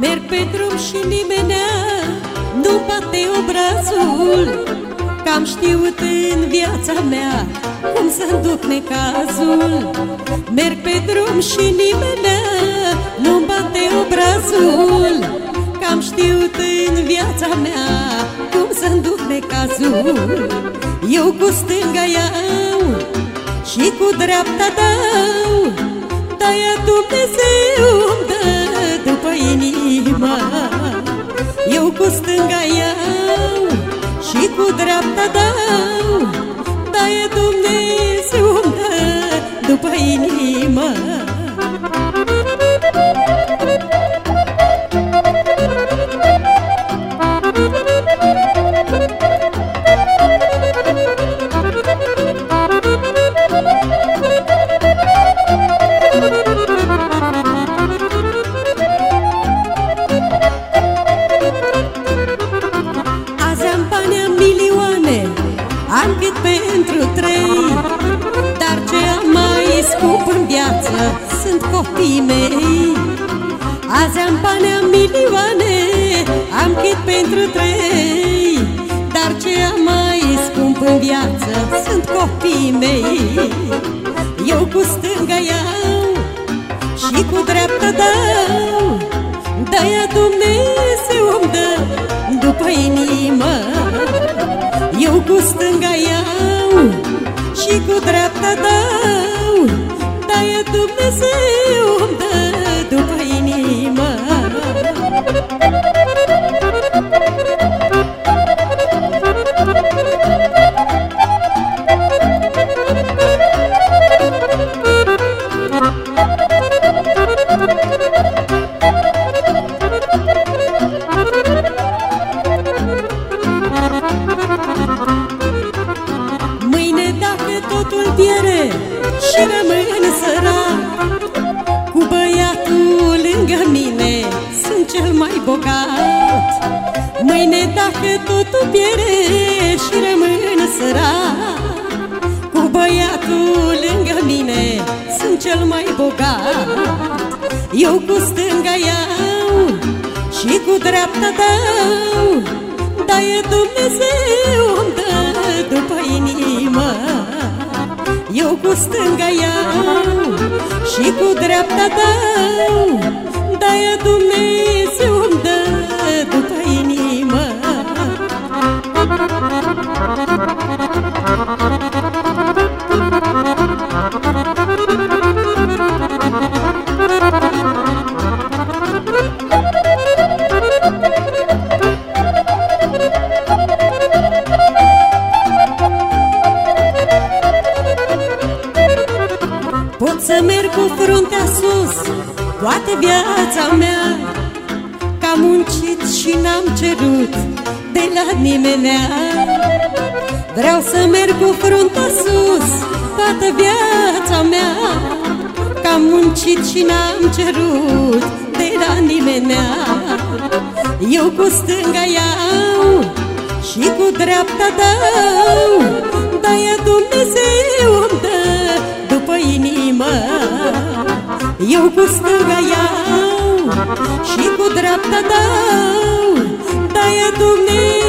Merg pe drum și nimenea nu bate obrazul. Că am știut în viața mea cum să duc necazul. Merg pe drum și nimenea nu bate obrazul. Că am știut în viața mea cum să duc necazul. Eu cu stânga iau și cu dreapta dau De-aia Dumnezeu îmi dă după inimă. Eu cu stânga iau și cu dreapta dau De-aia Dumnezeu îmi dă după inimă pentru trei. Dar ce am mai scump în viață Sunt copiii mei. Azi am bani, am milioane Am cât pentru trei. Dar ce am mai scump în viață Sunt copiii mei. Eu cu stânga iau Și cu dreapta dau así mai bogat Mâine dacă totul piere și rămân sărac Cu băiatul lângă mine sunt cel mai bogat. Eu cu stânga iau și cu dreapta dau De-aia Dumnezeu îmi dă după inimă. Eu cu stânga iau și cu dreapta dau Pot să merg cu fruntea sus Toată viața mea. Că am muncit și n-am cerut De la nimenea Vreau să merg cu fruntea sus Toată viața mea. Că am muncit și n-am cerut De la nimenea Eu cu stânga iau Și cu dreapta dau De-aia Dumnezeu îmi dă după inimă. Eu cu stânga iau și cu dreapta dau De-aia Dumnezeu